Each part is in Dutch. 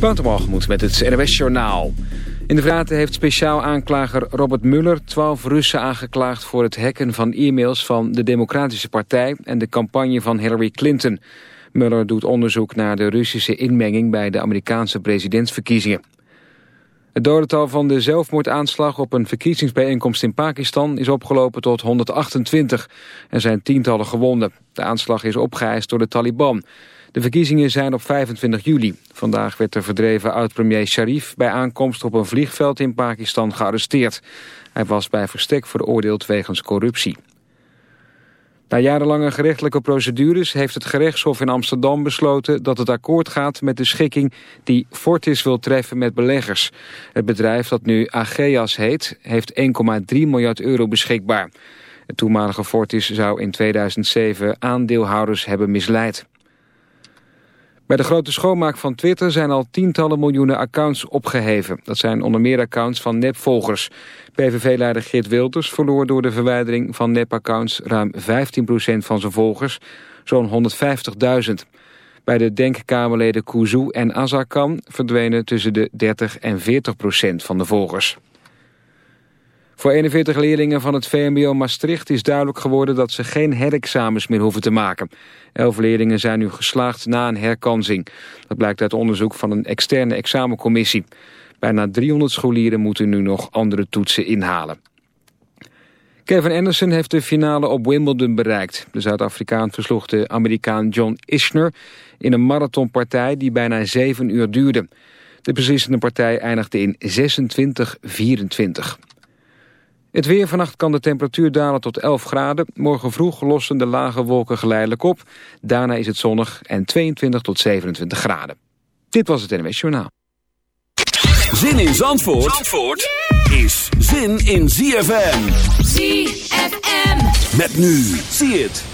Waterbalgemoed met het NWS Journaal. In de Vraten heeft speciaal aanklager Robert Mueller... twaalf Russen aangeklaagd voor het hacken van e-mails van de Democratische Partij... en de campagne van Hillary Clinton. Mueller doet onderzoek naar de Russische inmenging... bij de Amerikaanse presidentsverkiezingen. Het dodental van de zelfmoordaanslag op een verkiezingsbijeenkomst in Pakistan is opgelopen tot 128. Er zijn tientallen gewonden. De aanslag is opgeëist door de Taliban. De verkiezingen zijn op 25 juli. Vandaag werd de verdreven oud-premier Sharif bij aankomst op een vliegveld in Pakistan gearresteerd. Hij was bij verstek veroordeeld wegens corruptie. Na jarenlange gerechtelijke procedures heeft het gerechtshof in Amsterdam besloten dat het akkoord gaat met de schikking die Fortis wil treffen met beleggers. Het bedrijf dat nu Ageas heet, heeft 1,3 miljard euro beschikbaar. Het toenmalige Fortis zou in 2007 aandeelhouders hebben misleid. Bij de grote schoonmaak van Twitter zijn al tientallen miljoenen accounts opgeheven. Dat zijn onder meer accounts van nepvolgers. PVV-leider Geert Wilders verloor door de verwijdering van nepaccounts ruim 15% van zijn volgers, zo'n 150.000. Bij de denkkamerleden Kuzu en Azarkan verdwenen tussen de 30 en 40% van de volgers. Voor 41 leerlingen van het VMBO Maastricht is duidelijk geworden dat ze geen herexamens meer hoeven te maken. Elf leerlingen zijn nu geslaagd na een herkansing. Dat blijkt uit onderzoek van een externe examencommissie. Bijna 300 scholieren moeten nu nog andere toetsen inhalen. Kevin Anderson heeft de finale op Wimbledon bereikt. De Zuid-Afrikaan versloeg de Amerikaan John Isner in een marathonpartij die bijna 7 uur duurde. De beslissende partij eindigde in 26-24. Het weer vannacht kan de temperatuur dalen tot 11 graden. Morgen vroeg lossen de lage wolken geleidelijk op. Daarna is het zonnig en 22 tot 27 graden. Dit was het NWS Journaal. Zin in Zandvoort, Zandvoort is zin in ZFM. ZFM. Met nu, zie het.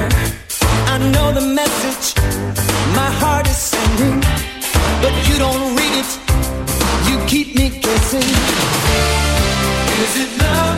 I know the message my heart is sending, but you don't read it. You keep me guessing. Is it love?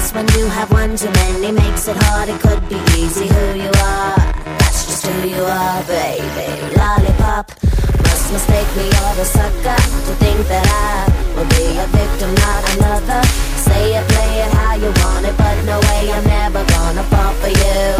Just when you have one too many makes it hard. It could be easy who you are. That's just who you are, baby. Lollipop. Must mistake me or a sucker to think that I will be a victim, not another. Say it, play it how you want it, but no way I'm never gonna fall for you.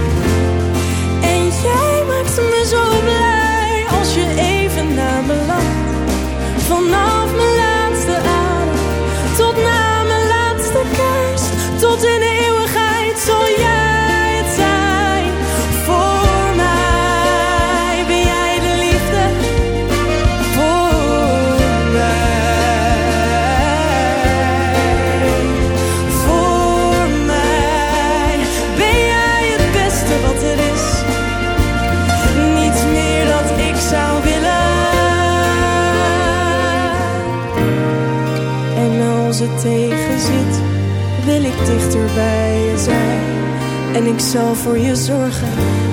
Ik zal voor je zorgen,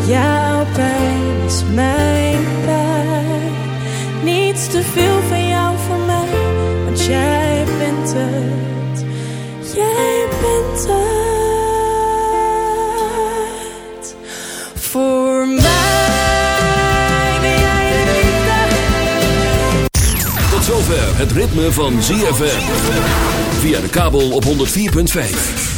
jouw pijn is mijn pijn. Niets te veel van jou voor mij, want jij bent het. Jij bent het. Voor mij ben jij de liefde. Tot zover het ritme van ZFM. Via de kabel op 104.5.